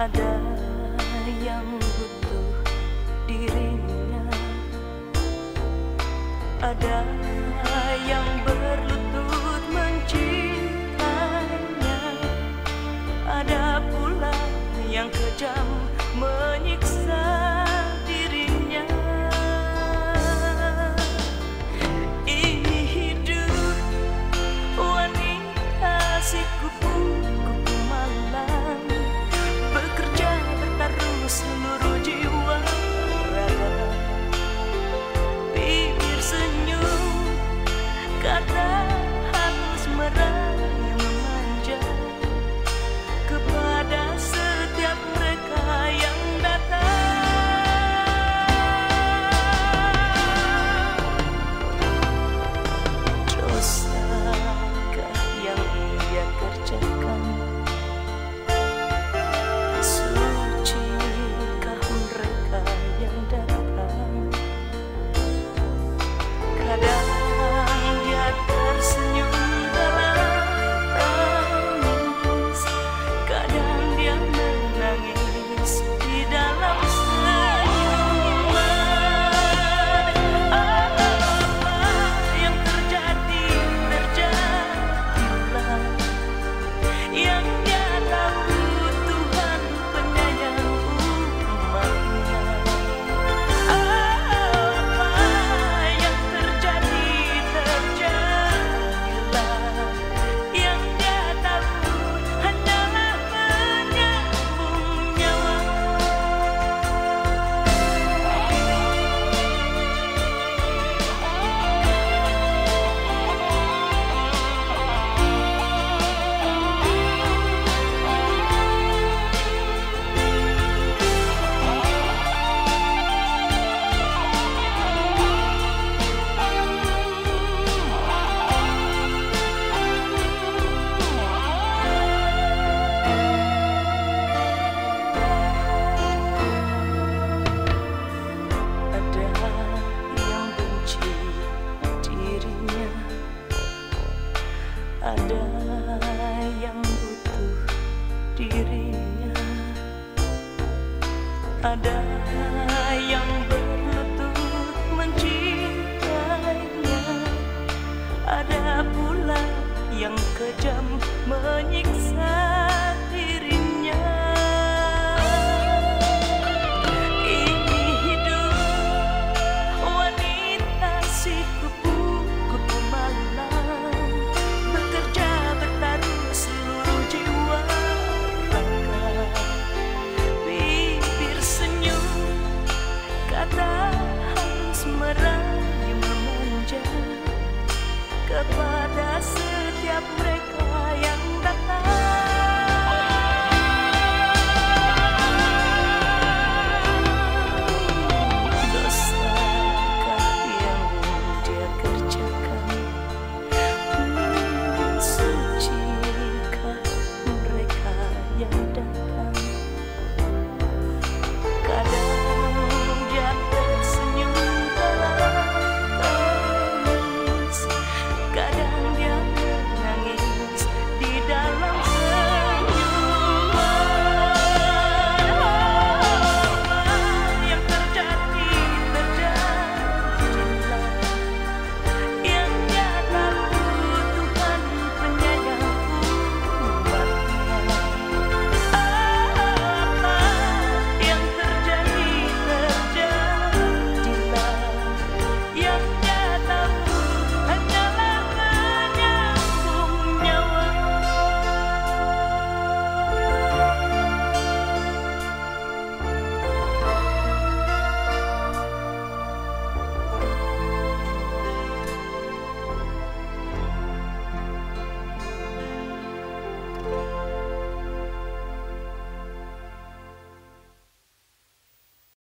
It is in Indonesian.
ada yang butuh dirinya. Ada yang ada yang berlutut mencintainya. Ada pula yang kejam menyiksa